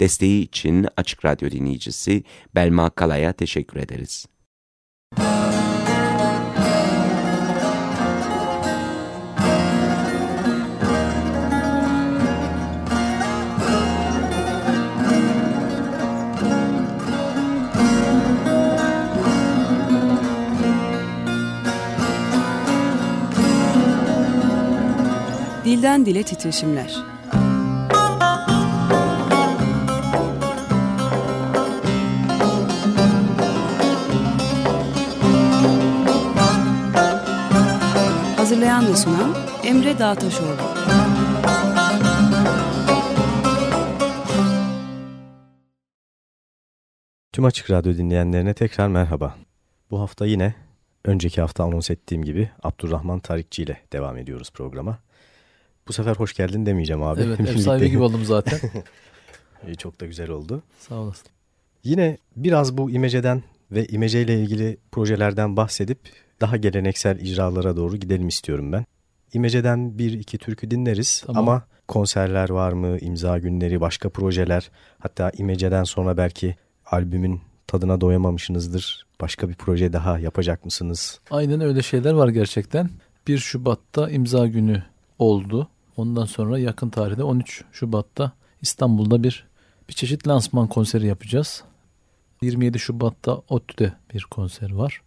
Desteği için Açık Radyo dinleyicisi Belma Kala'ya teşekkür ederiz. Dilden Dile Titreşimler Hazırlayan ve sunan Emre Dağtaşoğlu. Tüm Açık Radyo dinleyenlerine tekrar merhaba. Bu hafta yine önceki hafta anons ettiğim gibi Abdurrahman Tarikçi ile devam ediyoruz programa. Bu sefer hoş geldin demeyeceğim abi. Evet ev sahibi gibi oldum zaten. Çok da güzel oldu. Sağ olasın. Yine biraz bu imeceden ve imece ile ilgili projelerden bahsedip daha geleneksel icralara doğru gidelim istiyorum ben. İmece'den bir iki türkü dinleriz tamam. ama konserler var mı, imza günleri, başka projeler hatta İmece'den sonra belki albümün tadına doyamamışsınızdır. Başka bir proje daha yapacak mısınız? Aynen öyle şeyler var gerçekten. 1 Şubat'ta imza günü oldu. Ondan sonra yakın tarihte 13 Şubat'ta İstanbul'da bir bir çeşit lansman konseri yapacağız. 27 Şubat'ta ODTÜ'de bir konser var.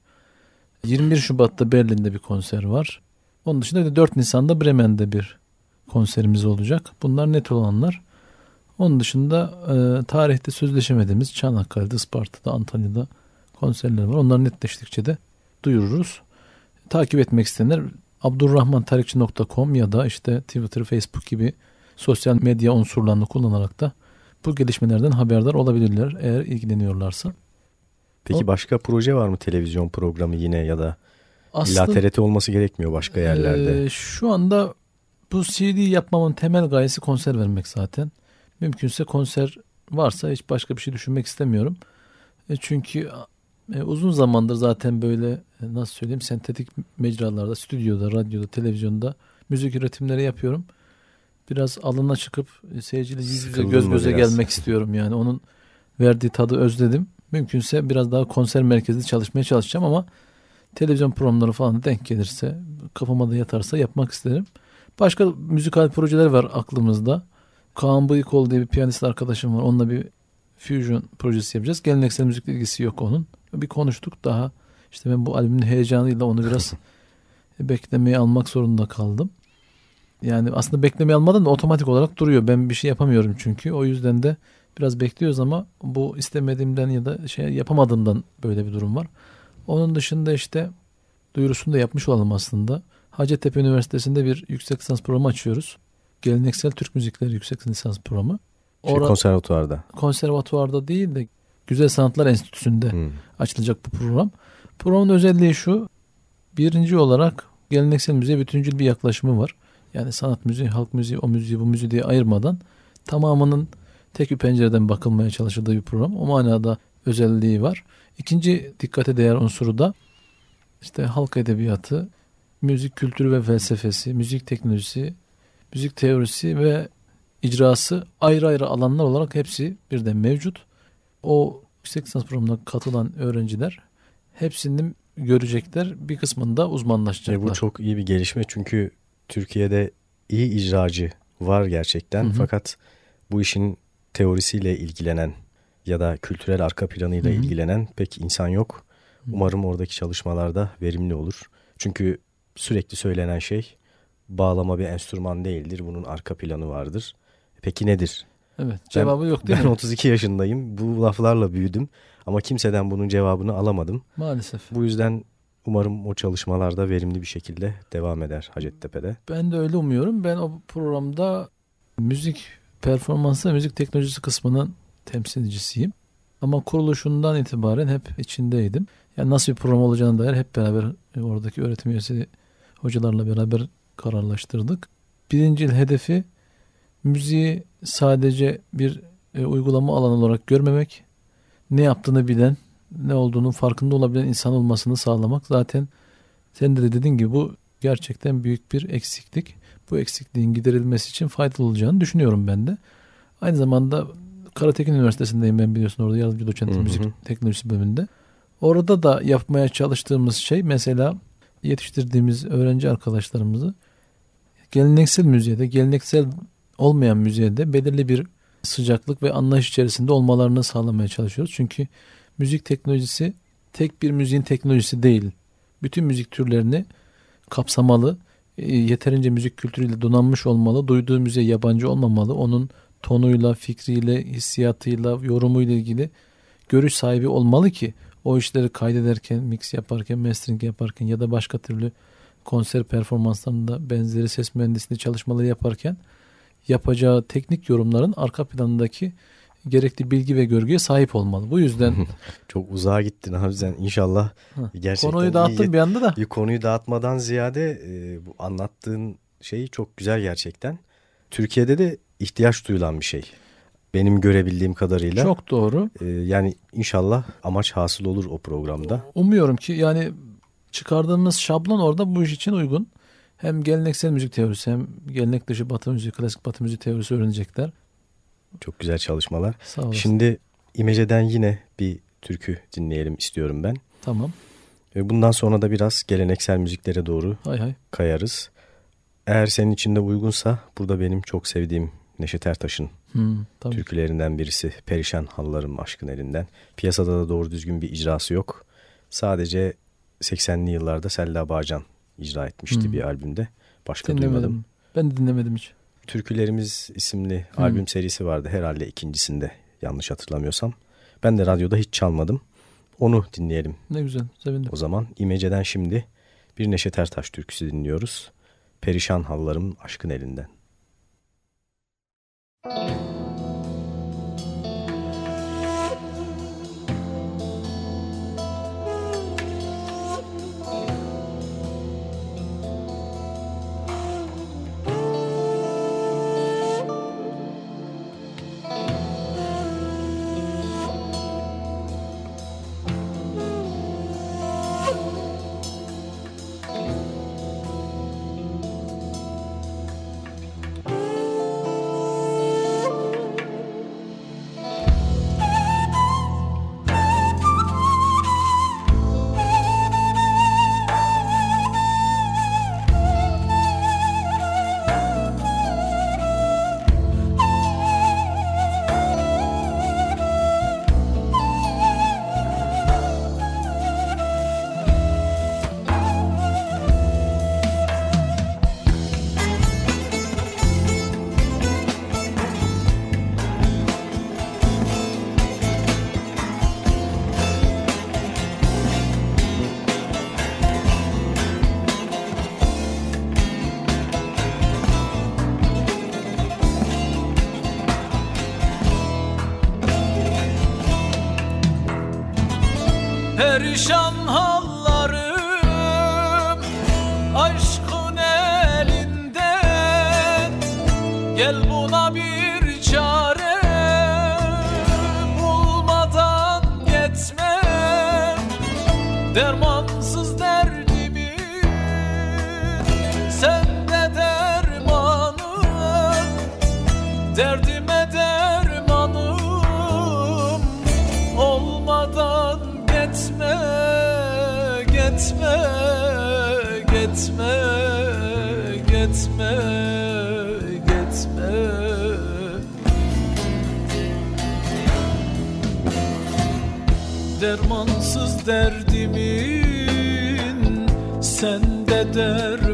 21 Şubat'ta Berlin'de bir konser var. Onun dışında 4 Nisan'da Bremen'de bir konserimiz olacak. Bunlar net olanlar. Onun dışında e, tarihte sözleşemediğimiz Çanakkale'de, Isparta'da, Antalya'da konserler var. Onlar netleştikçe de duyururuz. Takip etmek isteyenler abdurrahmantarikçi.com ya da işte Twitter, Facebook gibi sosyal medya unsurlarını kullanarak da bu gelişmelerden haberdar olabilirler eğer ilgileniyorlarsa. Peki o, başka proje var mı televizyon programı yine ya da aslında, illa TRT olması gerekmiyor başka yerlerde? E, şu anda bu CD yapmamın temel gayesi konser vermek zaten. Mümkünse konser varsa hiç başka bir şey düşünmek istemiyorum. E, çünkü e, uzun zamandır zaten böyle e, nasıl söyleyeyim sentetik mecralarda, stüdyoda, radyoda, televizyonda müzik üretimleri yapıyorum. Biraz alına çıkıp e, seyirciyle yüz yüze göz göze biraz. gelmek istiyorum yani. Onun verdiği tadı özledim. Mümkünse biraz daha konser merkezli çalışmaya çalışacağım ama televizyon programları falan denk gelirse kafama da yatarsa yapmak isterim. Başka müzikal projeler var aklımızda. Kaan Bıyıkol diye bir piyanist arkadaşım var. Onunla bir fusion projesi yapacağız. Geleneksel müzikle ilgisi yok onun. Bir konuştuk daha. İşte ben bu albümün heyecanıyla onu biraz beklemeye almak zorunda kaldım. Yani aslında beklemeye almadan da otomatik olarak duruyor. Ben bir şey yapamıyorum çünkü. O yüzden de biraz bekliyoruz ama bu istemediğimden ya da şey yapamadığımdan böyle bir durum var. Onun dışında işte duyurusunu da yapmış olalım aslında. Hacettepe Üniversitesi'nde bir yüksek lisans programı açıyoruz. Geleneksel Türk Müzikleri Yüksek Lisans Programı. Şey, Ora, konservatuvarda. Konservatuvarda değil de Güzel Sanatlar Enstitüsü'nde hmm. açılacak bu program. Programın özelliği şu. Birinci olarak geleneksel müziğe bütüncül bir yaklaşımı var. Yani sanat müziği, halk müziği, o müziği, bu müziği diye ayırmadan tamamının tek bir pencereden bakılmaya çalışıldığı bir program. O manada özelliği var. İkinci dikkate değer unsuru da işte halk edebiyatı, müzik kültürü ve felsefesi, müzik teknolojisi, müzik teorisi ve icrası ayrı ayrı alanlar olarak hepsi birden mevcut. O yüksek lisans programına katılan öğrenciler hepsini görecekler. Bir kısmında uzmanlaşacaklar. E bu çok iyi bir gelişme çünkü Türkiye'de iyi icracı var gerçekten. Hı hı. Fakat bu işin teorisiyle ilgilenen ya da kültürel arka planıyla hı hı. ilgilenen pek insan yok. Umarım oradaki çalışmalarda verimli olur. Çünkü sürekli söylenen şey bağlama bir enstrüman değildir. Bunun arka planı vardır. Peki nedir? Evet cevabı ben, yok değil ben mi? Ben 32 yaşındayım. Bu laflarla büyüdüm. Ama kimseden bunun cevabını alamadım. Maalesef. Bu yüzden umarım o çalışmalarda verimli bir şekilde devam eder Hacettepe'de. Ben de öyle umuyorum. Ben o programda müzik performansı ve müzik teknolojisi kısmının temsilcisiyim. Ama kuruluşundan itibaren hep içindeydim. Yani nasıl bir program olacağına dair hep beraber oradaki öğretim üyesi hocalarla beraber kararlaştırdık. Birinci hedefi müziği sadece bir e, uygulama alanı olarak görmemek, ne yaptığını bilen, ne olduğunun farkında olabilen insan olmasını sağlamak. Zaten sen de dediğin gibi bu gerçekten büyük bir eksiklik. Bu eksikliğin giderilmesi için faydalı olacağını düşünüyorum ben de. Aynı zamanda Karatekin Üniversitesi'ndeyim ben biliyorsun orada yardımcı doçent müzik teknolojisi bölümünde. Orada da yapmaya çalıştığımız şey mesela yetiştirdiğimiz öğrenci arkadaşlarımızı geleneksel müziğe geleneksel olmayan müziğe belirli bir sıcaklık ve anlayış içerisinde olmalarını sağlamaya çalışıyoruz. Çünkü müzik teknolojisi tek bir müziğin teknolojisi değil. Bütün müzik türlerini kapsamalı, yeterince müzik kültürüyle donanmış olmalı, duyduğu müziğe yabancı olmamalı, onun tonuyla, fikriyle, hissiyatıyla, yorumuyla ilgili görüş sahibi olmalı ki o işleri kaydederken, mix yaparken, mastering yaparken ya da başka türlü konser performanslarında benzeri ses mühendisliği çalışmaları yaparken yapacağı teknik yorumların arka planındaki gerekli bilgi ve görgüye sahip olmalı. Bu yüzden çok uzağa gittin abi sen inşallah ha, gerçekten konuyu dağıttın bir anda da. Konuyu dağıtmadan ziyade e, bu anlattığın şey çok güzel gerçekten. Türkiye'de de ihtiyaç duyulan bir şey. Benim görebildiğim kadarıyla. Çok doğru. E, yani inşallah amaç hasıl olur o programda. Umuyorum ki yani çıkardığımız şablon orada bu iş için uygun. Hem geleneksel müzik teorisi hem gelenek dışı batı müziği, klasik batı müziği teorisi öğrenecekler. Çok güzel çalışmalar. Sağ olasın. Şimdi İmece'den yine bir türkü dinleyelim istiyorum ben. Tamam. Ve bundan sonra da biraz geleneksel müziklere doğru hay hay. kayarız. Eğer senin için de uygunsa burada benim çok sevdiğim Neşet Ertaş'ın hmm, türkülerinden birisi Perişan Hallarım Aşkın Elinden. Piyasada da doğru düzgün bir icrası yok. Sadece 80'li yıllarda Selda Bağcan icra etmişti hmm. bir albümde. Başka dinlemedim. duymadım. Ben de dinlemedim hiç. Türkülerimiz isimli hmm. albüm serisi vardı herhalde ikincisinde yanlış hatırlamıyorsam. Ben de radyoda hiç çalmadım. Onu dinleyelim. Ne güzel sevindim. O zaman İmece'den şimdi bir Neşet Ertaş türküsü dinliyoruz. Perişan Hallarım Aşkın Elinden. Müzik perişan hallarım Aşkın elinde. Gel buna bir çare Bulmadan yetme Derman derdimin sende dermanı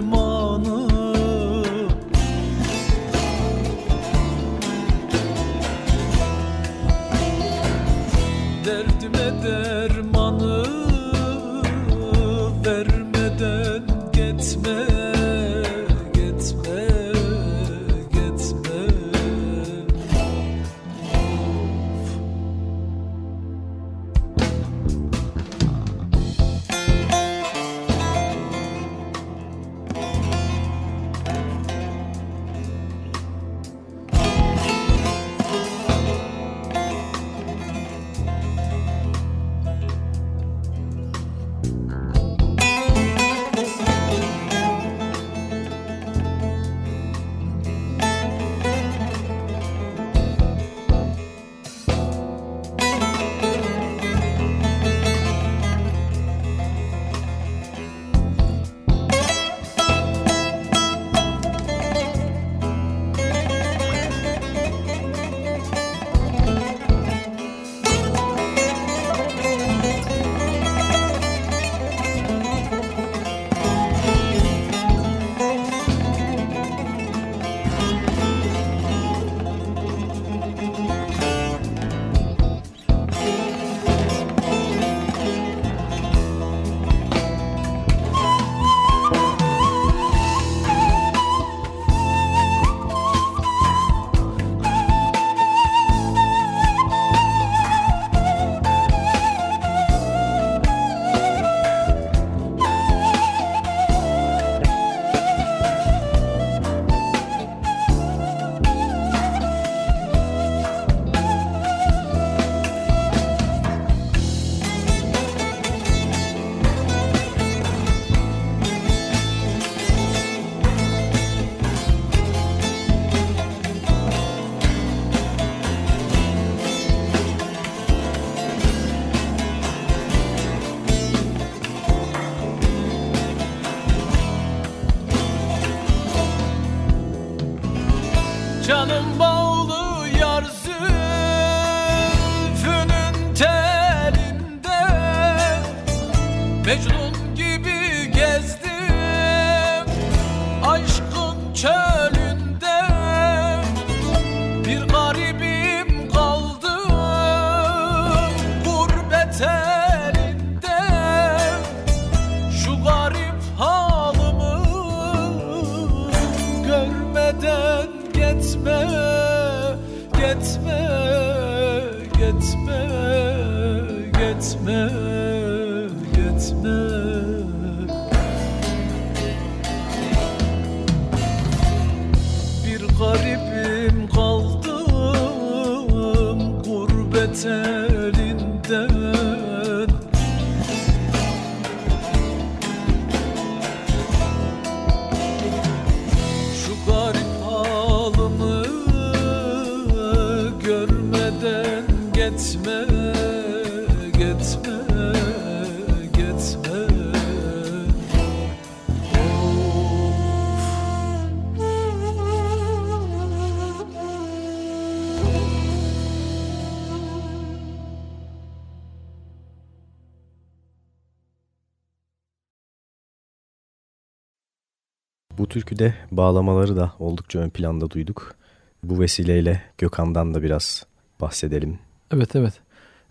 türküde bağlamaları da oldukça ön planda duyduk. Bu vesileyle Gökhan'dan da biraz bahsedelim. Evet evet.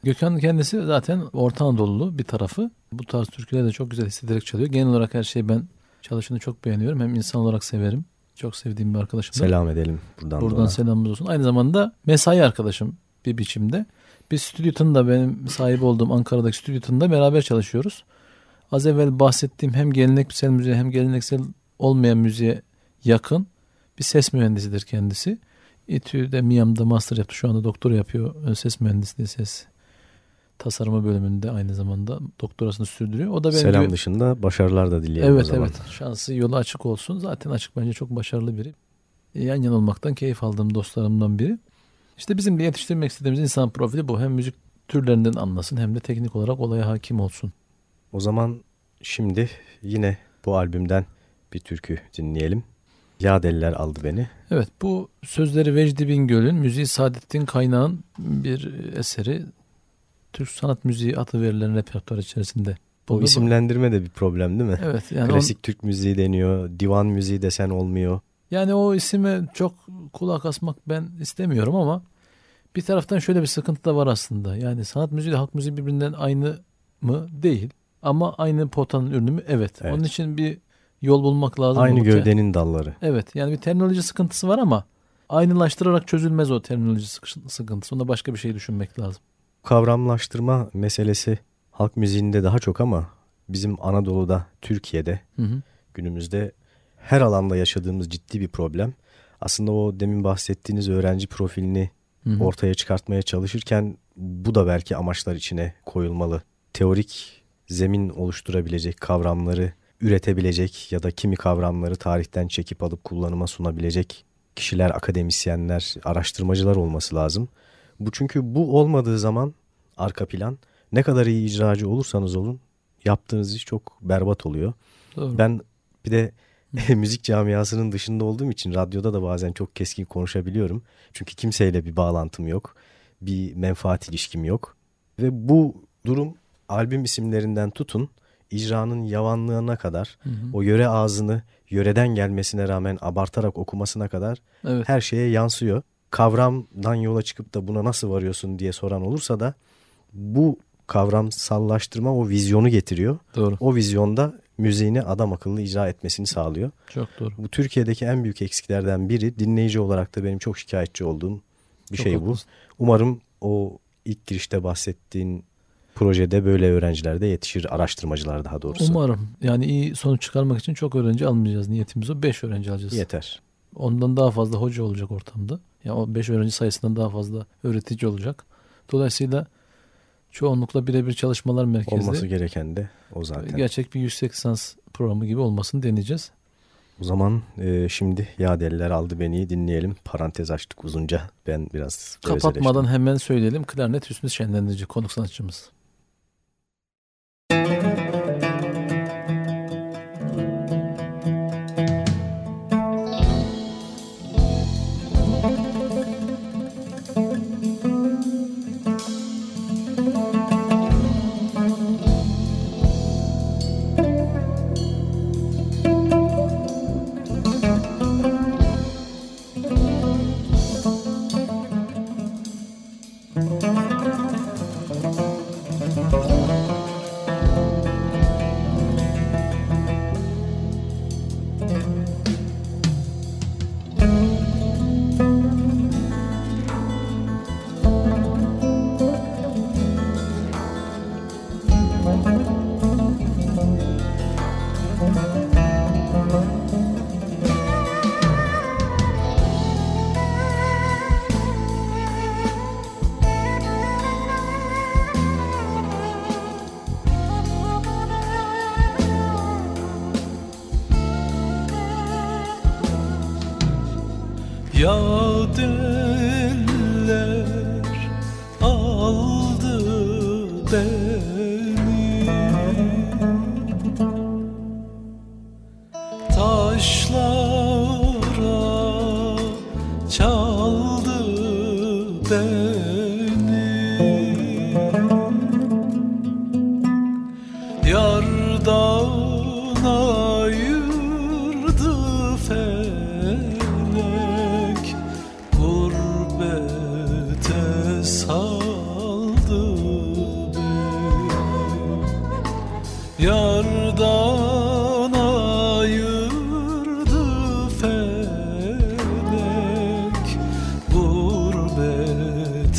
Gökhan kendisi zaten Orta Anadolu'lu bir tarafı. Bu tarz türküleri de çok güzel hissederek çalıyor. Genel olarak her şeyi ben çalışını çok beğeniyorum. Hem insan olarak severim. Çok sevdiğim bir arkadaşım. da. Selam edelim buradan. da Buradan selamımız olsun. Aynı zamanda mesai arkadaşım bir biçimde. Biz stüdyo tınında benim sahip olduğum Ankara'daki stüdyo tınında beraber çalışıyoruz. Az evvel bahsettiğim hem geleneksel müziğe hem geleneksel olmayan müziğe yakın bir ses mühendisidir kendisi. İTÜ'de MİAM'da master yaptı. Şu anda doktora yapıyor. Ses mühendisliği ses tasarımı bölümünde aynı zamanda doktorasını sürdürüyor. O da benim Selam gibi- dışında başarılar da dileyelim o Evet zaman. evet şansı yolu açık olsun. Zaten açık bence çok başarılı biri. Yan yana olmaktan keyif aldığım dostlarımdan biri. İşte bizim de yetiştirmek istediğimiz insan profili bu. Hem müzik türlerinden anlasın hem de teknik olarak olaya hakim olsun. O zaman şimdi yine bu albümden bir türkü dinleyelim. Ya deliler aldı beni. Evet bu sözleri Vecdi Bingöl'ün, müziği Saadettin Kaynağ'ın bir eseri. Türk sanat müziği adı verilen repertuar içerisinde. Bu isimlendirme de bir problem değil mi? Evet yani on- Klasik Türk müziği deniyor, divan müziği desen olmuyor. Yani o isime çok kulak asmak ben istemiyorum ama bir taraftan şöyle bir sıkıntı da var aslında. Yani sanat müziği ile halk müziği birbirinden aynı mı? Değil. Ama aynı potanın ürünü mü? Evet. Evet. Onun için bir yol bulmak lazım. Aynı Bu te- gövdenin dalları. Evet. Yani bir terminoloji sıkıntısı var ama aynılaştırarak çözülmez o terminoloji sıkı- sıkıntısı. Onda başka bir şey düşünmek lazım. Kavramlaştırma meselesi halk müziğinde daha çok ama bizim Anadolu'da, Türkiye'de Hı hı. günümüzde her alanda yaşadığımız ciddi bir problem. Aslında o demin bahsettiğiniz öğrenci profilini Hı hı. ortaya çıkartmaya çalışırken bu da belki amaçlar içine koyulmalı. Teorik zemin oluşturabilecek kavramları üretebilecek ya da kimi kavramları tarihten çekip alıp kullanıma sunabilecek kişiler, akademisyenler, araştırmacılar olması lazım. Bu çünkü bu olmadığı zaman arka plan ne kadar iyi icracı olursanız olun yaptığınız iş çok berbat oluyor. Doğru. Ben bir de müzik camiasının dışında olduğum için radyoda da bazen çok keskin konuşabiliyorum. Çünkü kimseyle bir bağlantım yok. Bir menfaat ilişkim yok. Ve bu durum albüm isimlerinden tutun icranın yavanlığına kadar Hı hı. o yöre ağzını yöreden gelmesine rağmen abartarak okumasına kadar Evet. her şeye yansıyor. Kavramdan yola çıkıp da buna nasıl varıyorsun diye soran olursa da bu kavramsallaştırma o vizyonu getiriyor. Doğru. O vizyonda müziğini adam akıllı icra etmesini sağlıyor. Çok doğru. Bu Türkiye'deki en büyük eksiklerden biri dinleyici olarak da benim çok şikayetçi olduğum bir Çok şey bu. haklısın. Umarım o ilk girişte bahsettiğin projede böyle öğrenciler de yetişir, araştırmacılar daha doğrusu. Umarım. Yani iyi sonuç çıkarmak için çok öğrenci almayacağız. Niyetimiz o. 5 öğrenci alacağız. Yeter. Ondan daha fazla hoca olacak ortamda. Yani o 5 öğrenci sayısından daha fazla öğretici olacak. Dolayısıyla çoğunlukla birebir çalışmalar merkezli. Olması gereken de o zaten. Gerçek bir yüksek lisans programı gibi olmasını deneyeceğiz. O zaman e, şimdi ya deliler aldı beni dinleyelim. Parantez açtık uzunca. Ben biraz Kapatmadan hemen söyleyelim. Klarnet Hüsnü Şenlendirici konuk sanatçımız.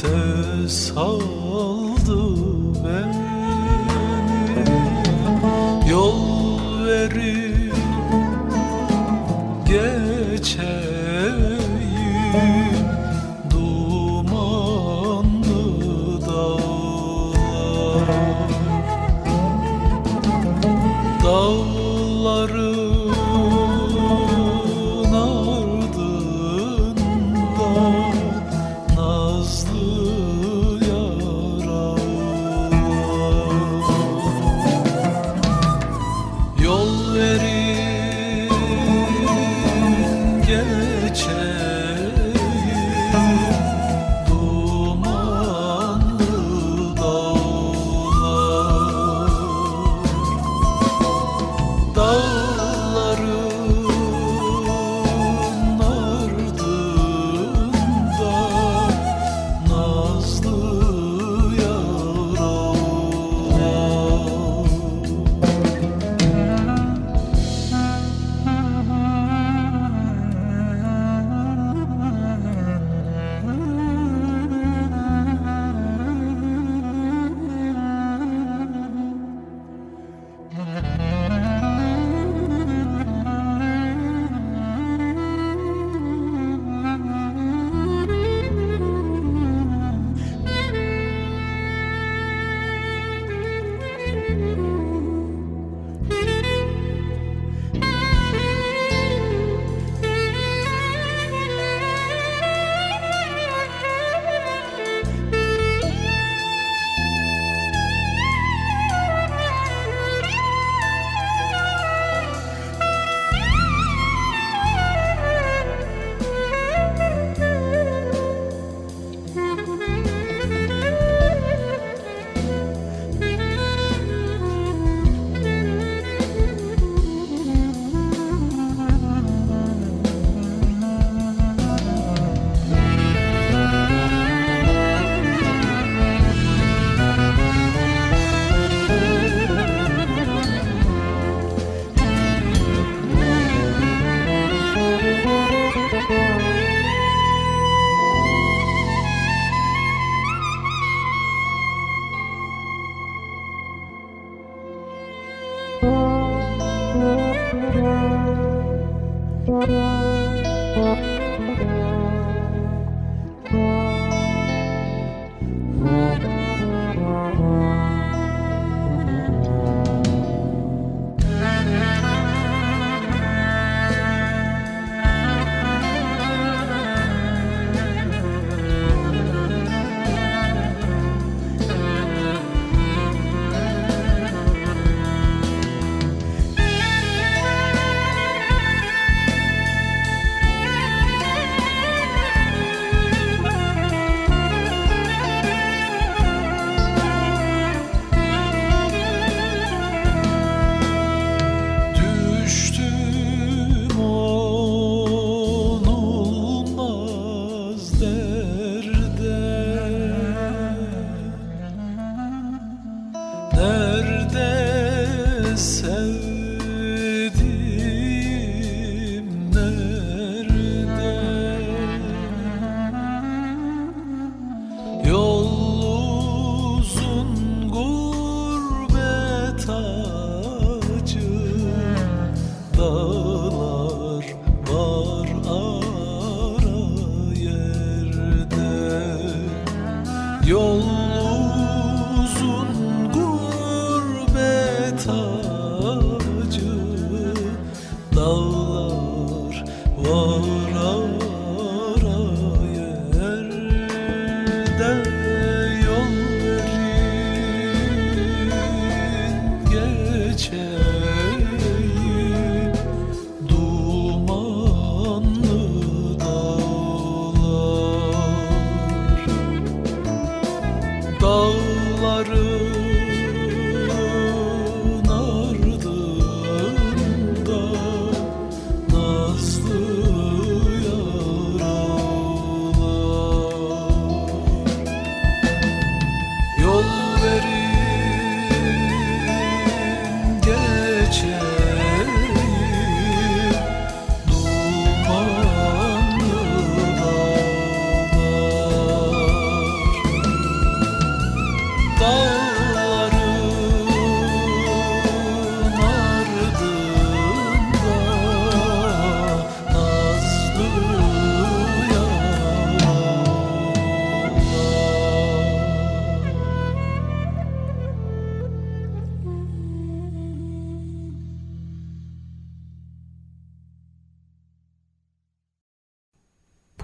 Gurbete saldı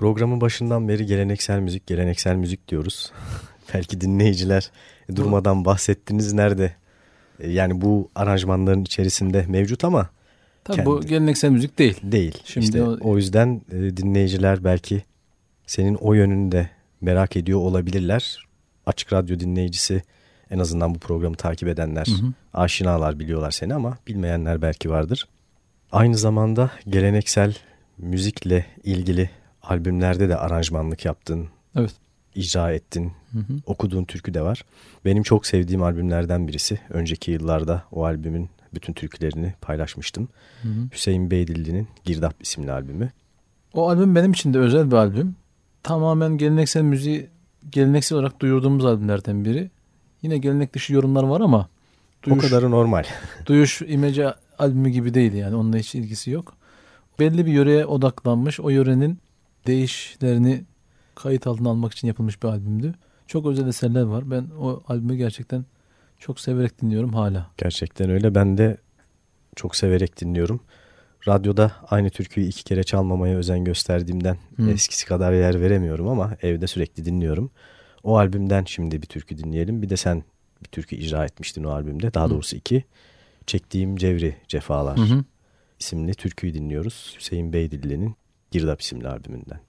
Programın başından beri geleneksel müzik, geleneksel müzik diyoruz. Belki dinleyiciler durmadan bahsettiniz nerede? E, Yani bu aranjmanların içerisinde mevcut ama Tabii bu Kendi- geleneksel müzik değil. değil. Şimdi işte o- o, yüzden e, dinleyiciler belki senin o yönünü de merak ediyor olabilirler. Açık Radyo dinleyicisi en azından bu programı takip edenler Hı hı. aşinalar biliyorlar seni ama bilmeyenler belki vardır. Aynı zamanda geleneksel müzikle ilgili albümlerde de aranjmanlık yaptın, Evet. icra ettin, Hı hı. okuduğun türkü de var. Benim çok sevdiğim albümlerden birisi. Önceki yıllarda o albümün bütün türkülerini paylaşmıştım. Hı hı. Hüseyin Beydilli'nin Girdap isimli albümü. O albüm benim için de özel bir albüm. Tamamen geleneksel müziği geleneksel olarak duyurduğumuz albümlerden biri. Yine gelenek dışı yorumlar var ama duyuş, O kadarı normal. duyuş imece albümü gibi değil yani onunla hiç ilgisi yok. Belli bir yöreye odaklanmış o yörenin değişlerini kayıt altına almak için yapılmış bir albümdü. Çok özel eserler var. Ben o albümü gerçekten çok severek dinliyorum hala. Gerçekten öyle. Ben de çok severek dinliyorum. Radyoda aynı türküyü iki kere çalmamaya özen gösterdiğimden Hı. eskisi kadar yer veremiyorum ama evde sürekli dinliyorum. O albümden şimdi bir türkü dinleyelim. Bir de sen bir türkü icra etmiştin o albümde. Daha doğrusu iki. Çektiğim Cevri Cefalar hı. isimli türküyü dinliyoruz. Hüseyin Beydilli'nin Girdap isimli albümünden.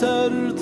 sörd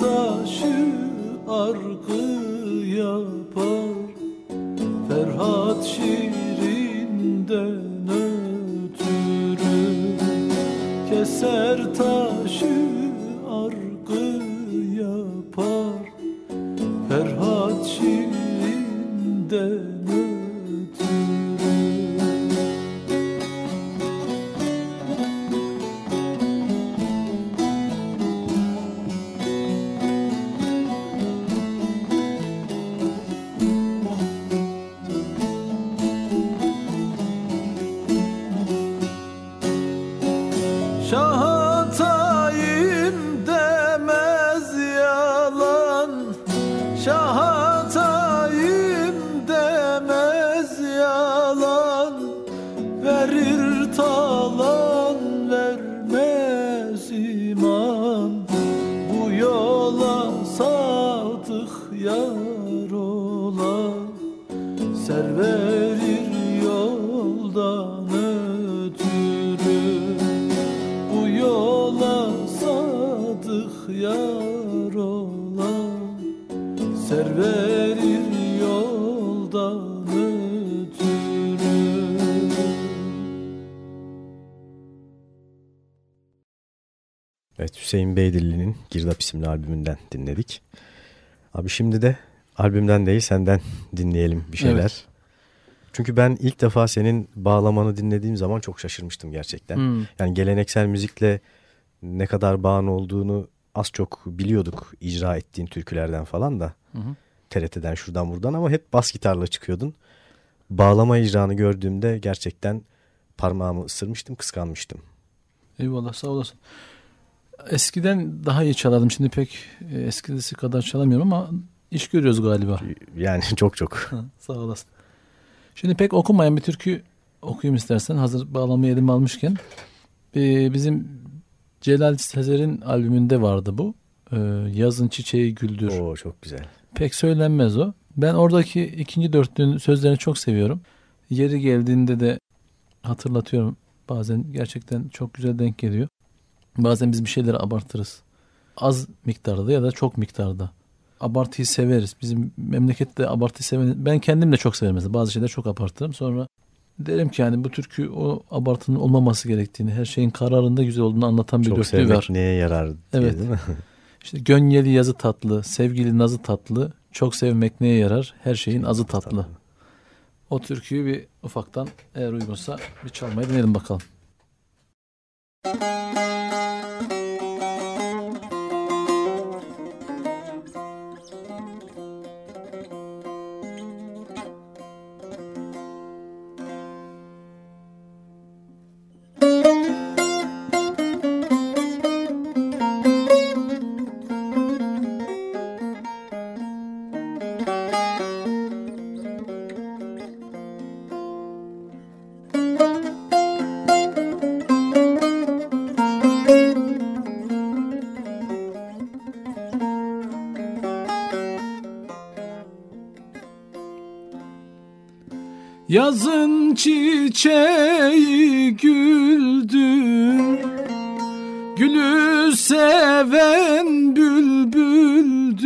Evet Hüseyin Beydilli'nin Girdap isimli albümünden dinledik. Abi şimdi de albümden değil senden dinleyelim bir şeyler. Evet. Çünkü ben ilk defa senin bağlamanı dinlediğim zaman çok şaşırmıştım gerçekten. Hmm. Yani geleneksel müzikle ne kadar bağın olduğunu az çok biliyorduk icra ettiğin türkülerden falan da. Hı hı. TRT'den şuradan buradan ama hep bas gitarla çıkıyordun. Bağlama icranı gördüğümde gerçekten parmağımı ısırmıştım, kıskanmıştım. Eyvallah sağ olasın. Eskiden daha iyi çalardım. Şimdi pek e, eskisi kadar çalamıyorum ama iş görüyoruz galiba. Yani çok çok. Sağ olasın. Şimdi pek okunmayan bir türkü okuyayım istersen. Hazır bağlamayı elime almışken. Ee, bizim Celal Sezer'in albümünde vardı bu. Ee, Yazın çiçeği güldür. Oo çok güzel. Pek söylenmez o. Ben oradaki ikinci dörtlüğün sözlerini çok seviyorum. Yeri geldiğinde de hatırlatıyorum. Bazen gerçekten çok güzel denk geliyor. Bazen biz bir şeyleri abartırız. Az miktarda ya da çok miktarda. Abartıyı severiz. Bizim memlekette abartıyı seven... Ben kendim de çok severim mesela. Bazı şeyler çok abartırım. Sonra derim ki yani bu türkü o abartının olmaması gerektiğini, her şeyin kararında güzel olduğunu anlatan bir Çok dörtlüğü sevmek var. neye yarar diye Evet. değil mi? İşte gönyeli yazı tatlı, sevgili nazı tatlı, çok sevmek neye yarar, her şeyin azı tatlı. O türküyü bir ufaktan eğer uygunsa bir çalmayı deneyelim bakalım. Música Yazın çiçeği güldür Gülü seven bülbüldür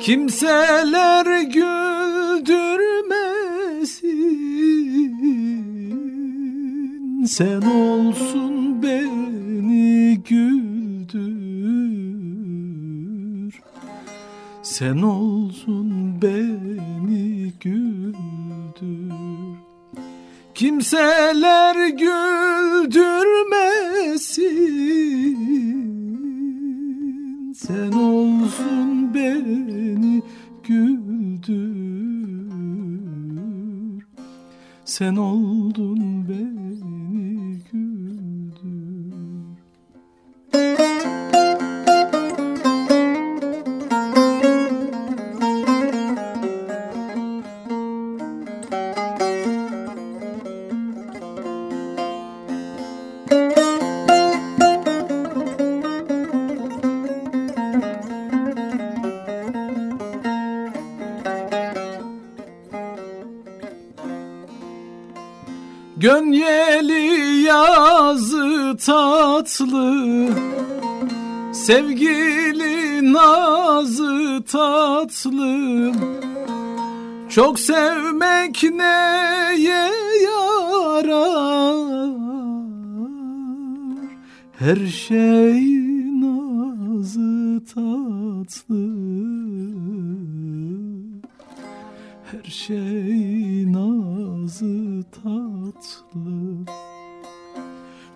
Kimseler güldürmesin Sen olsun beni güldür. Sen olsun Sen oldun Sevgili nazı tatlı Çok sevmek neye yarar? Her şey nazı tatlı her şey nazı tatlı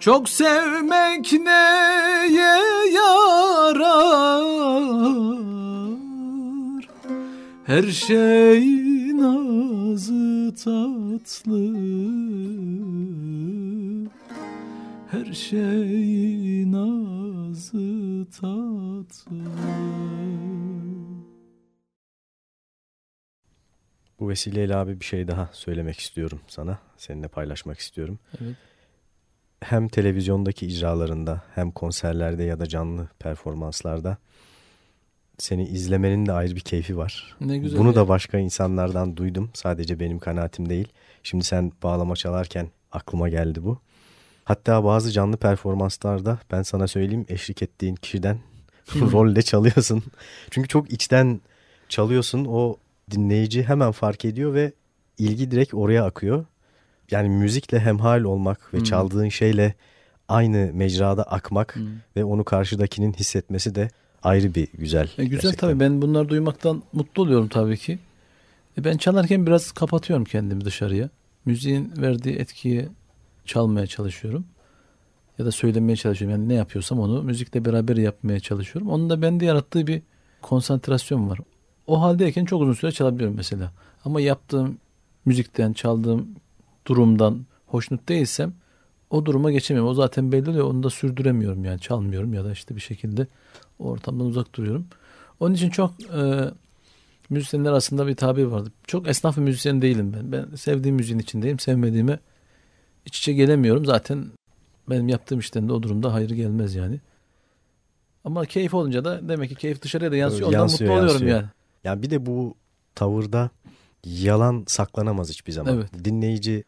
Çok sevmek neye Her şey nazı tatlı Her şey nazı tatlı Bu vesileyle abi bir şey daha söylemek istiyorum sana. Seninle paylaşmak istiyorum. Evet. Hem televizyondaki icralarında hem konserlerde ya da canlı performanslarda seni izlemenin de ayrı bir keyfi var. Ne güzel. Bunu ya. da başka insanlardan duydum. Sadece benim kanaatim değil. Şimdi sen bağlama çalarken aklıma geldi bu. Hatta bazı canlı performanslarda ben sana söyleyeyim eşlik ettiğin kişiden rolde çalıyorsun. Çünkü çok içten çalıyorsun. O dinleyici hemen fark ediyor ve ilgi direkt oraya akıyor. Yani müzikle hemhal olmak ve hmm. çaldığın şeyle aynı mecrada akmak hmm. ve onu karşıdakinin hissetmesi de ayrı bir güzel. E, güzel gerçekten. tabii ben bunları duymaktan mutlu oluyorum tabii ki. E, ben çalarken biraz kapatıyorum kendimi dışarıya. Müziğin verdiği etkiyi çalmaya çalışıyorum. Ya da söylemeye çalışıyorum. Yani ne yapıyorsam onu müzikle beraber yapmaya çalışıyorum. Onun da bende yarattığı bir konsantrasyon var. O haldeyken çok uzun süre çalabiliyorum mesela. Ama yaptığım müzikten, çaldığım durumdan hoşnut değilsem o duruma geçemiyorum. O zaten belli oluyor. Onu da sürdüremiyorum yani çalmıyorum ya da işte bir şekilde o ortamdan uzak duruyorum. Onun için çok e, müzisyenler arasında bir tabir vardı. Çok esnaf müzisyen değilim ben. Ben sevdiğim müziğin içindeyim. Sevmediğime iç içe gelemiyorum. Zaten benim yaptığım işten de o durumda hayır gelmez yani. Ama keyif olunca da demek ki keyif dışarıya da yansıyor. Ondan yansıyor, mutlu oluyorum yansıyor. yani. Yani bir de bu tavırda yalan saklanamaz hiçbir zaman. Evet. Dinleyici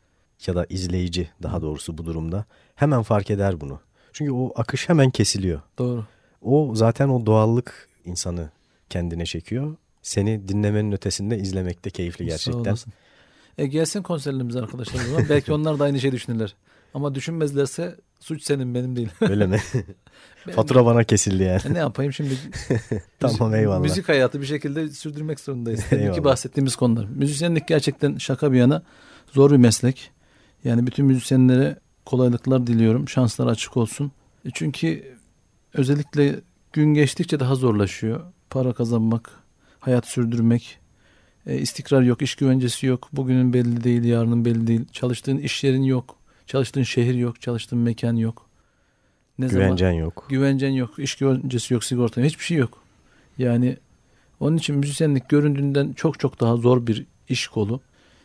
ya da izleyici daha doğrusu bu durumda hemen fark eder bunu. Çünkü o akış hemen kesiliyor. Doğru. O zaten o doğallık insanı kendine çekiyor. Seni dinlemenin ötesinde izlemekte keyifli gerçekten. E gelsin konserlerimize arkadaşlar. Belki onlar da aynı şey düşünürler. Ama düşünmezlerse suç senin benim değil. Öyle mi? Fatura bana kesildi yani. E ne yapayım şimdi? tamam eyvallah. Müzik hayatı bir şekilde sürdürmek zorundayız. Tabii ki bahsettiğimiz konular. Müzisyenlik gerçekten şaka bir yana zor bir meslek. Yani bütün müzisyenlere kolaylıklar diliyorum. Şanslar açık olsun. E çünkü özellikle gün geçtikçe daha zorlaşıyor. Para kazanmak, hayat sürdürmek, e, istikrar yok, iş güvencesi yok. Bugünün belli değil, yarının belli değil. Çalıştığın iş yerin yok. Çalıştığın şehir yok, çalıştığın mekan yok. Ne güvencen zaman? yok. Güvencen yok, iş güvencesi yok, sigorta hiçbir şey yok. Yani onun için müzisyenlik göründüğünden çok çok daha zor bir iş kolu.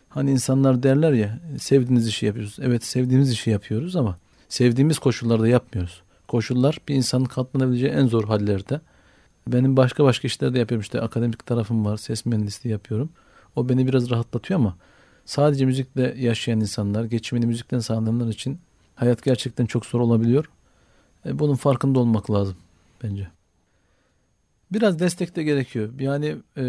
Hani insanlar derler ya sevdiğiniz işi yapıyoruz. Evet sevdiğimiz işi yapıyoruz ama sevdiğimiz koşullarda yapmıyoruz. Koşullar bir insanın katlanabileceği en zor hallerde. Benim başka başka işlerde yapıyorum işte akademik tarafım var, ses mühendisliği yapıyorum. O beni biraz rahatlatıyor ama sadece müzikle yaşayan insanlar, geçimini müzikten sağlayanlar için hayat gerçekten çok zor olabiliyor. E, bunun farkında olmak lazım bence. Biraz destek de gerekiyor. Yani e...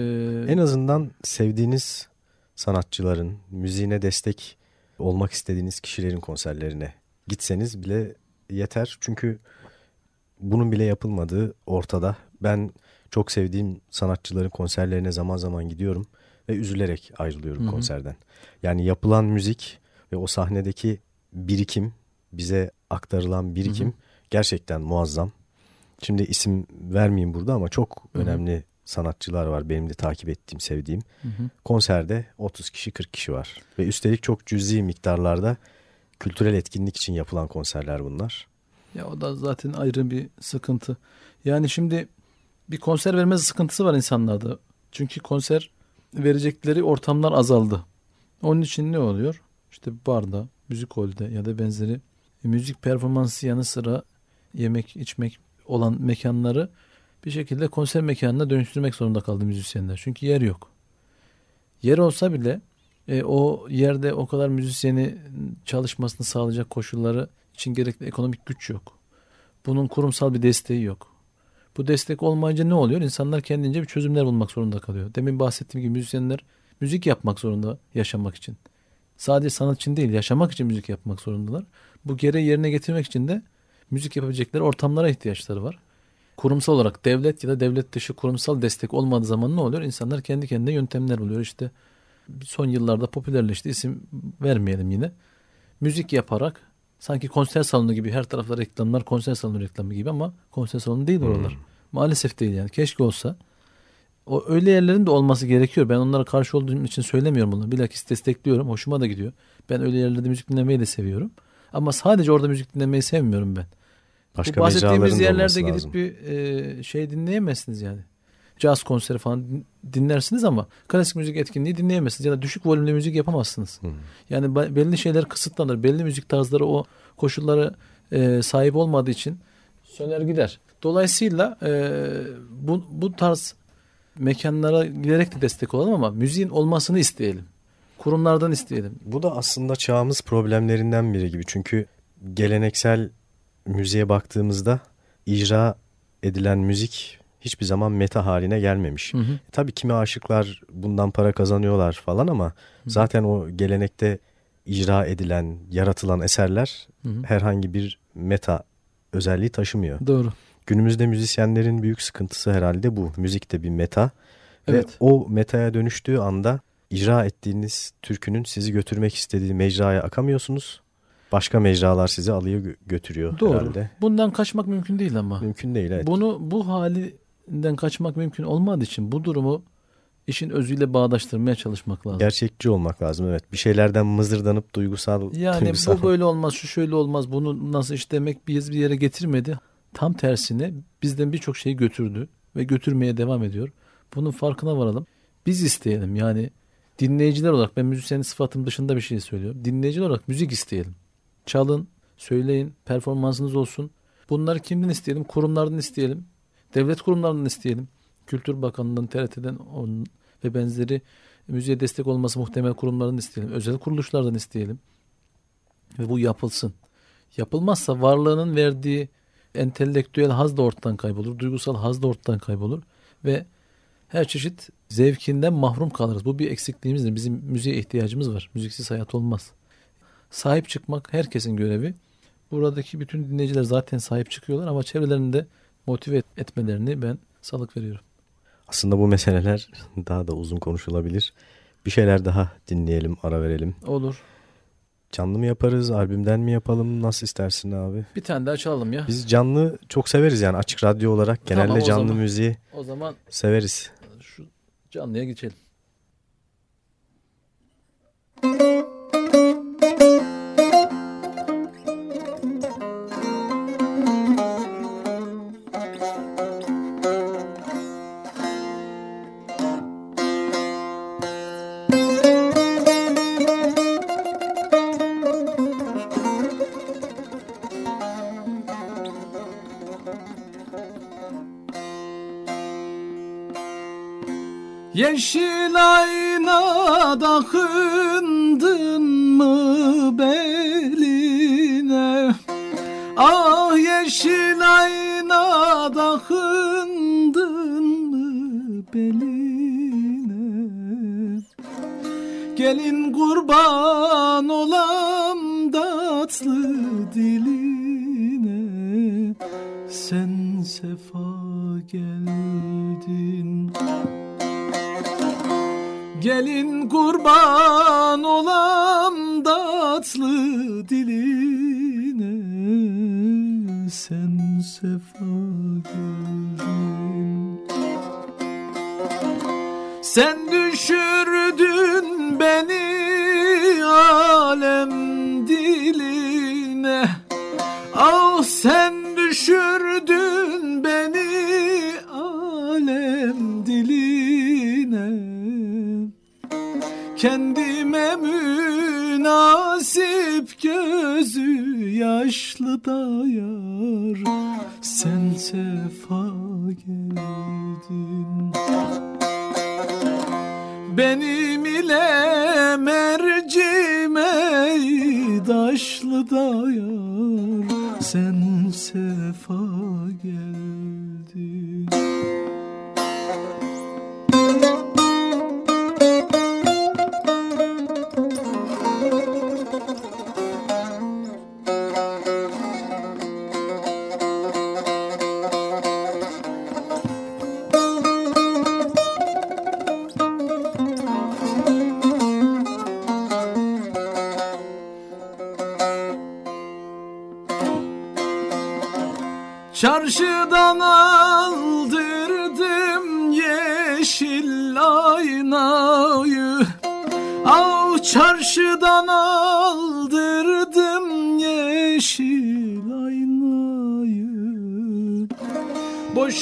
en azından sevdiğiniz sanatçıların müziğine destek olmak istediğiniz kişilerin konserlerine gitseniz bile yeter. Çünkü bunun bile yapılmadığı ortada. Ben çok sevdiğim sanatçıların konserlerine zaman zaman gidiyorum ve üzülerek ayrılıyorum Hı -hı. konserden. Yani yapılan müzik ve o sahnedeki birikim, bize aktarılan birikim Hı -hı. gerçekten muazzam. Şimdi isim vermeyeyim burada ama çok Hı -hı. önemli sanatçılar var benim de takip ettiğim, sevdiğim. Hı hı. Konserde 30 kişi 40 kişi var. Ve üstelik çok cüzi miktarlarda kültürel etkinlik için yapılan konserler bunlar. Ya o da zaten ayrı bir sıkıntı. Yani şimdi bir konser vermesi sıkıntısı var insanlarda. Çünkü konser verecekleri ortamlar azaldı. Onun için ne oluyor? İşte barda, müzik holde ya da benzeri müzik performansı yanı sıra yemek içmek olan mekanları bir şekilde konser mekanına dönüştürmek zorunda kaldı müzisyenler. Çünkü yer yok. Yer olsa bile e, o yerde o kadar müzisyeni çalışmasını sağlayacak koşulları için gerekli ekonomik güç yok. Bunun kurumsal bir desteği yok. Bu destek olmayınca ne oluyor? İnsanlar kendince bir çözümler bulmak zorunda kalıyor. Demin bahsettiğim gibi müzisyenler müzik yapmak zorunda yaşamak için. Sadece sanat için değil, yaşamak için müzik yapmak zorundalar. Bu gereği yerine getirmek için de müzik yapabilecekleri ortamlara ihtiyaçları var kurumsal olarak devlet ya da devlet dışı kurumsal destek olmadığı zaman ne oluyor? İnsanlar kendi kendine yöntemler buluyor. İşte son yıllarda popülerleşti isim vermeyelim yine. Müzik yaparak sanki konser salonu gibi her tarafta reklamlar konser salonu reklamı gibi ama konser salonu değil buralar. Hmm. Maalesef değil yani. Keşke olsa. O öyle yerlerin de olması gerekiyor. Ben onlara karşı olduğum için söylemiyorum bunu. Bilakis destekliyorum. Hoşuma da gidiyor. Ben öyle yerlerde müzik dinlemeyi de seviyorum. Ama sadece orada müzik dinlemeyi sevmiyorum ben. Başka Bu bahsettiğimiz yerlerde gidip lazım. bir e, şey dinleyemezsiniz yani. Caz konseri falan dinlersiniz ama klasik müzik etkinliği dinleyemezsiniz. Ya da düşük volümlü müzik yapamazsınız. Hmm. Yani belli şeyler kısıtlanır. Belli müzik tarzları o koşullara e, sahip olmadığı için söner gider. Dolayısıyla e, bu, bu tarz mekanlara giderek de destek olalım ama müziğin olmasını isteyelim. Kurumlardan isteyelim. Bu da aslında çağımız problemlerinden biri gibi. Çünkü geleneksel müziğe baktığımızda icra edilen müzik hiçbir zaman meta haline gelmemiş. Hı hı. Tabii kimi aşıklar bundan para kazanıyorlar falan ama hı. zaten o gelenekte icra edilen, yaratılan eserler hı hı. herhangi bir meta özelliği taşımıyor. Doğru. Günümüzde müzisyenlerin büyük sıkıntısı herhalde bu. Müzik de bir meta. Evet. Ve o metaya dönüştüğü anda icra ettiğiniz türkünün sizi götürmek istediği mecraya akamıyorsunuz. Başka mecralar sizi alıyor götürüyor Doğru. herhalde. Bundan kaçmak mümkün değil ama. Mümkün değil evet. Bunu bu halinden kaçmak mümkün olmadığı için bu durumu işin özüyle bağdaştırmaya çalışmak lazım. Gerçekçi olmak lazım evet. Bir şeylerden mızırdanıp duygusal. Yani duygusal... bu böyle olmaz, şu şöyle olmaz, bunu nasıl işte demek biz bir yere getirmedi. Tam tersine bizden birçok şeyi götürdü ve götürmeye devam ediyor. Bunun farkına varalım. Biz isteyelim yani dinleyiciler olarak ben müzisyenin sıfatım dışında bir şey söylüyorum. Dinleyiciler olarak müzik isteyelim. Çalın, söyleyin, performansınız olsun. Bunları kimden isteyelim? Kurumlardan isteyelim. Devlet kurumlarından isteyelim. Kültür Bakanlığı'ndan, TRT'den onun ve benzeri müziğe destek olması muhtemel kurumlardan isteyelim. Özel kuruluşlardan isteyelim. Ve bu yapılsın. Yapılmazsa varlığının verdiği entelektüel haz da ortadan kaybolur. Duygusal haz da ortadan kaybolur. Ve her çeşit zevkinden mahrum kalırız. Bu bir eksikliğimizdir. Bizim müziğe ihtiyacımız var. Müziksiz hayat olmaz. Sahip çıkmak herkesin görevi. Buradaki bütün dinleyiciler zaten sahip çıkıyorlar ama çevrelerinde motive etmelerini ben salık veriyorum. Aslında bu meseleler daha da uzun konuşulabilir. Bir şeyler daha dinleyelim, ara verelim. Olur. Canlı mı yaparız, albümden mi yapalım? Nasıl istersin abi? Bir tane daha çalalım ya. Biz canlı çok severiz yani açık radyo olarak. Genelde tamam, canlı zaman, müziği o zaman severiz. Şu canlıya geçelim. Yeşil kurban olam tatlı diline Sen sefa geldin. Gelin kurban münasip gözü yaşlı dayar. Sen sefa geldin. Benim ile mercimeği daşlı dayar. Sen sefa geldin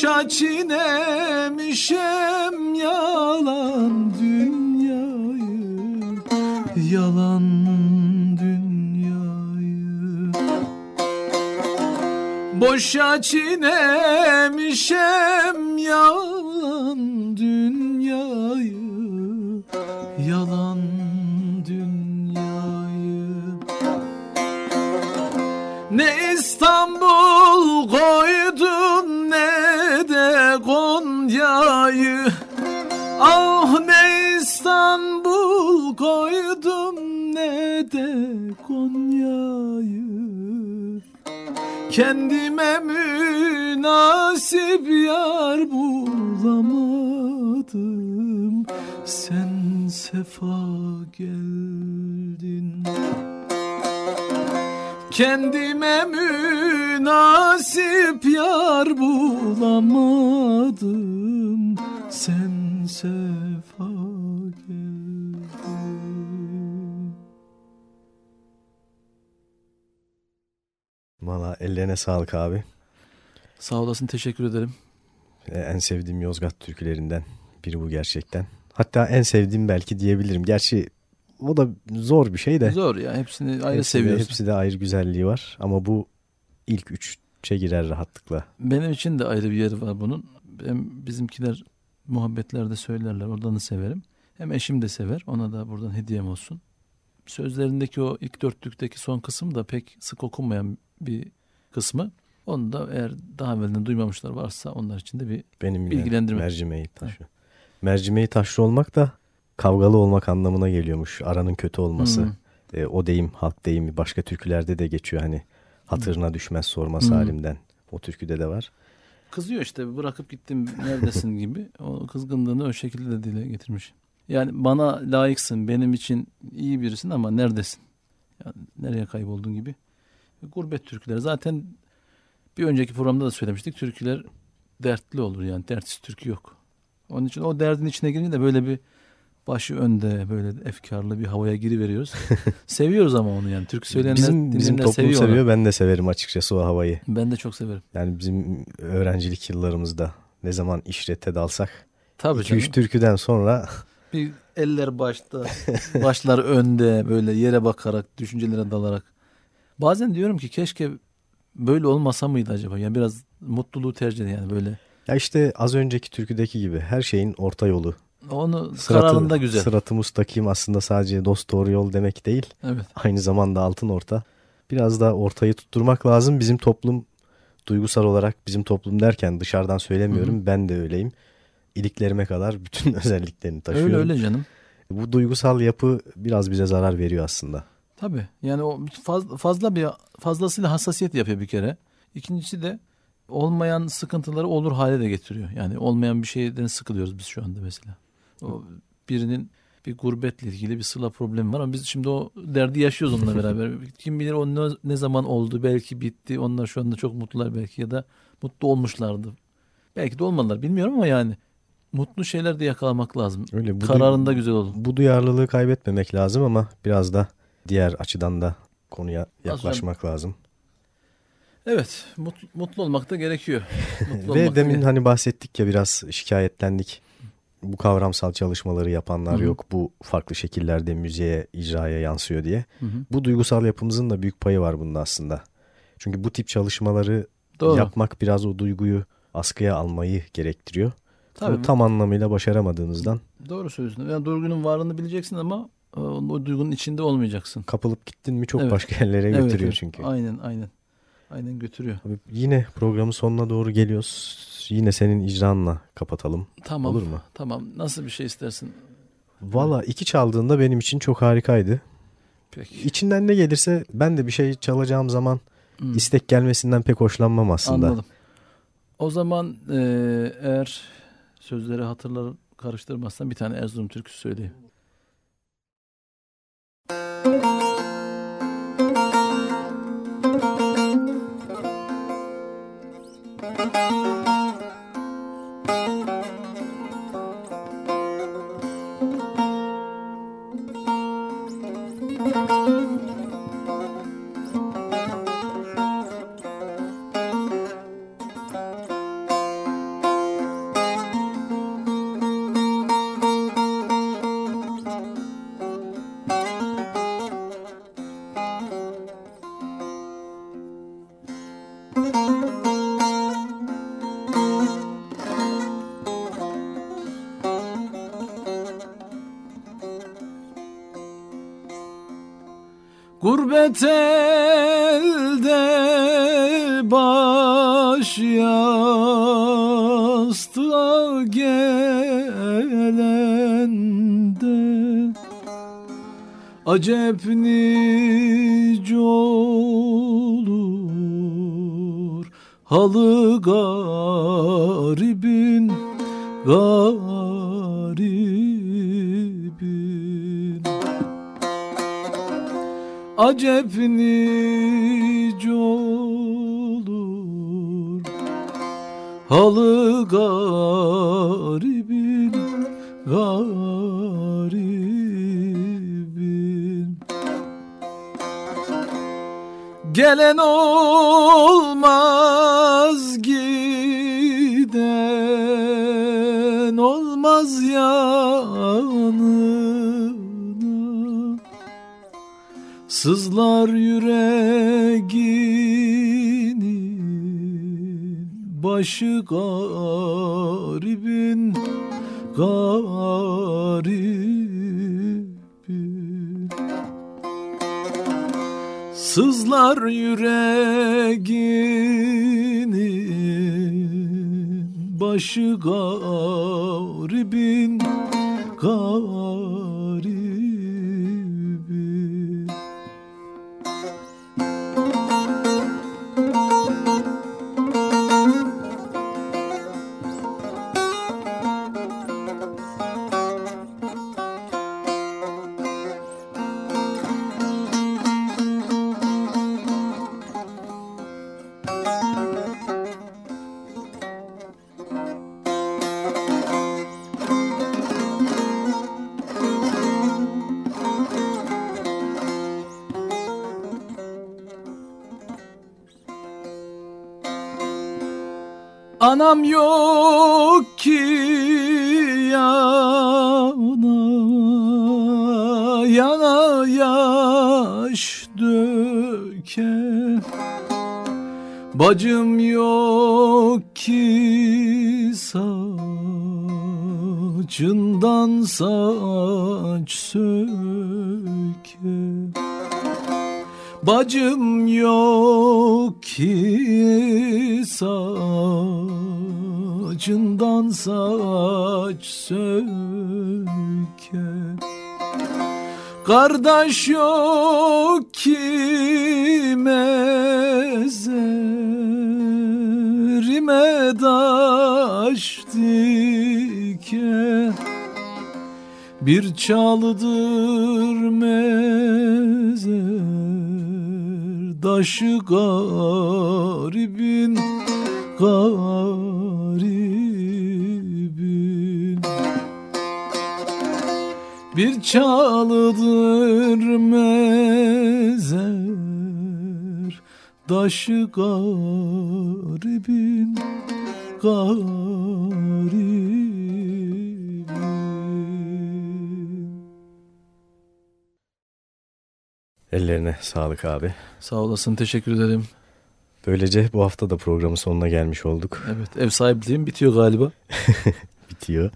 Boşa çiğnemişem yalan dünyayı Yalan Boşa çiğnemişem yalan Ah ne İstanbul koydum ne de Konya'yı. Kendime münasip yar bulamadım. Sen sefa geldin. Kendime münasip yar bulamadım Sen sefa geldin Valla ellerine sağlık abi. Sağ olasın teşekkür ederim. Ee, En sevdiğim Yozgat türkülerinden biri bu gerçekten. Hatta en sevdiğim belki diyebilirim. Gerçi o da zor bir şey de. Zor ya hepsini ayrı Hepsi seviyoruz. Hepsi de ayrı güzelliği var. Ama bu ilk üçe girer rahatlıkla. Benim için de ayrı bir yeri var bunun. Hem bizimkiler muhabbetlerde söylerler. Oradan da severim. Hem eşim de sever. Ona da buradan hediyem olsun. Sözlerindeki o ilk dörtlükteki son kısım da pek sık okunmayan bir kısmı. Onu da eğer daha evvelden duymamışlar varsa onlar için de bir Benim Bilgilendirme. mercimeği taşı. Mercimeği taşlı olmak da kavgalı olmak anlamına geliyormuş. Aranın kötü olması. Hmm. E, o deyim halk deyimi başka türkülerde de geçiyor hani. Hatırına düşmez sormaz Hmm. halimden. O türküde de var. Kızıyor işte bırakıp gittim neredesin gibi. O kızgınlığını o şekilde de dile getirmiş. Yani bana layıksın, benim için iyi birisin ama neredesin? Yani nereye kayboldun gibi. Gurbet türküleri zaten bir önceki programda da söylemiştik. Türküler dertli olur yani dertsiz türkü yok. Onun için o derdin içine girince de böyle bir başı önde böyle efkarlı bir havaya giriveriyoruz. Seviyoruz ama onu yani. Türkü söyleyenler, Bizim, bizim toplum seviyor onu. seviyor. Ben de severim açıkçası o havayı. Ben de çok severim. Yani bizim öğrencilik yıllarımızda ne zaman işrete dalsak Tabii 2-3 canım. türküden sonra Bir eller başta, başlar önde böyle yere bakarak, düşüncelere dalarak. Bazen diyorum ki keşke böyle olmasa mıydı acaba? Yani biraz mutluluğu tercih yani böyle. ya işte az önceki türküdeki gibi her şeyin orta yolu. Onu Sıratı- kararında güzel. Sıratı mustakim aslında sadece dost doğru yol demek değil. Evet. Aynı zamanda altın orta. Biraz da ortayı tutturmak lazım. Bizim toplum duygusal olarak bizim toplum derken dışarıdan söylemiyorum. Ben de öyleyim. İliklerime kadar bütün özelliklerini taşıyorum. Öyle öyle canım. Bu duygusal yapı biraz bize zarar veriyor aslında. Tabii. Yani o fazla, fazla bir fazlasıyla hassasiyet yapıyor bir kere. İkincisi de olmayan sıkıntıları olur hale de getiriyor. Yani olmayan bir şeyden sıkılıyoruz biz şu anda mesela. O birinin bir gurbetle ilgili bir sıla problemi var ama biz şimdi o derdi yaşıyoruz onunla beraber. Kim bilir o ne, ne zaman oldu belki bitti. Onlar şu anda çok mutlular belki ya da mutlu olmuşlardı. Belki de olmadılar bilmiyorum ama yani mutlu şeyler de yakalamak lazım. Öyle bu, Kararında güzel olun. bu duyarlılığı kaybetmemek lazım ama biraz da diğer açıdan da konuya yaklaşmak lazım. Evet mutlu, mutlu olmak da gerekiyor. Mutlu Ve demin hani bahsettik ya biraz şikayetlendik. Bu kavramsal çalışmaları yapanlar Hı hı. yok. Bu farklı şekillerde müziğe, icraya yansıyor diye. Hı hı. Bu duygusal yapımızın da büyük payı var bunda aslında. Çünkü bu tip çalışmaları Doğru. yapmak biraz o duyguyu askıya almayı gerektiriyor. Tabii. Bunu tam anlamıyla başaramadığınızdan Doğru söylüyorsun. Yani duygunun varlığını bileceksin ama e, o duygunun içinde olmayacaksın. kapılıp gittin mi çok Evet. başka yerlere Evet, götürüyor evet. çünkü. Aynen aynen. Aynen götürüyor. Abi yine programın sonuna doğru geliyoruz. Yine senin icranla kapatalım. Tamam. Olur mu? Tamam. Nasıl bir şey istersin? Valla iki çaldığında benim için çok harikaydı. Peki. İçinden ne gelirse ben de bir şey çalacağım zaman Hmm, istek gelmesinden pek hoşlanmam aslında. Anladım. O zaman e, eğer sözleri hatırlar karıştırmazsan bir tane Erzurum türküsü söyleyeyim. Gurbet elde baş yastığa gelende. Acep nice olur halı garibin garibin Acep nice olur. Halı garibin garibin. Gelen olmaz giden olmaz yanına Sızlar yüreğinin başı garibin garibin. Sızlar yüreğinin başı garibin garibin Anam yok ki yana yana yaş döke. Bacım yok ki saçından saç söke. Bacım yok ki saçından saç söke. Kardeş yok ki mezerime taş dike. Bir çalıdır mezer Daşı garibin garibin Bir çalıdır mezer Daşı garibin garibin Ellerine sağlık abi. Sağ olasın teşekkür ederim. Böylece bu hafta da programın sonuna gelmiş olduk. Evet ev sahipliğim bitiyor galiba. Bitiyor.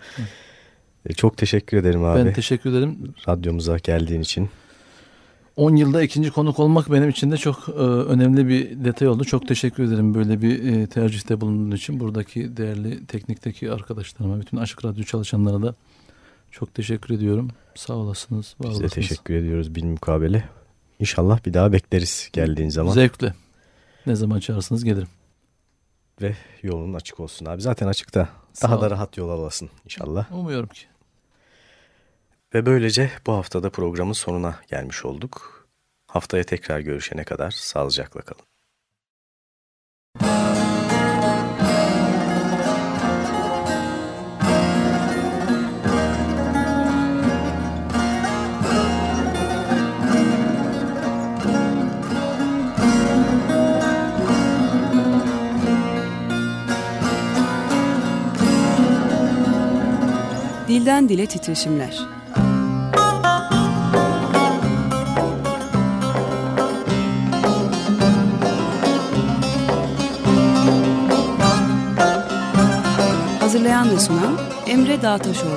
E, Çok teşekkür ederim abi. Ben teşekkür ederim. Radyomuza geldiğin için. 10 yılda ikinci konuk olmak benim için de çok e, önemli bir detay oldu. Çok teşekkür ederim böyle bir e, tercihte bulunduğun için. Buradaki değerli teknikteki arkadaşlarıma, bütün Aşık Radyo çalışanlara da çok teşekkür ediyorum. Sağ olasınız, var Biz de olasınız. teşekkür ediyoruz bil mukabele. İnşallah bir daha bekleriz geldiğin zaman. Zevkle. Ne zaman çağırırsanız gelirim. Ve yolun açık olsun abi. Zaten açıkta. Sağ Daha ol. da rahat yol alasın inşallah. Umuyorum ki. Ve böylece bu haftada programın sonuna gelmiş olduk. Haftaya tekrar görüşene kadar sağlıcakla kalın. Dilden dile titreşimler. Hazırlayan ve sunan Emre Dağtaşoğlu.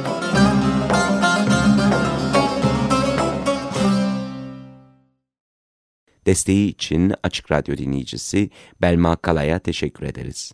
Desteği için Açık Radyo dinleyicisi Belma Kala'ya teşekkür ederiz.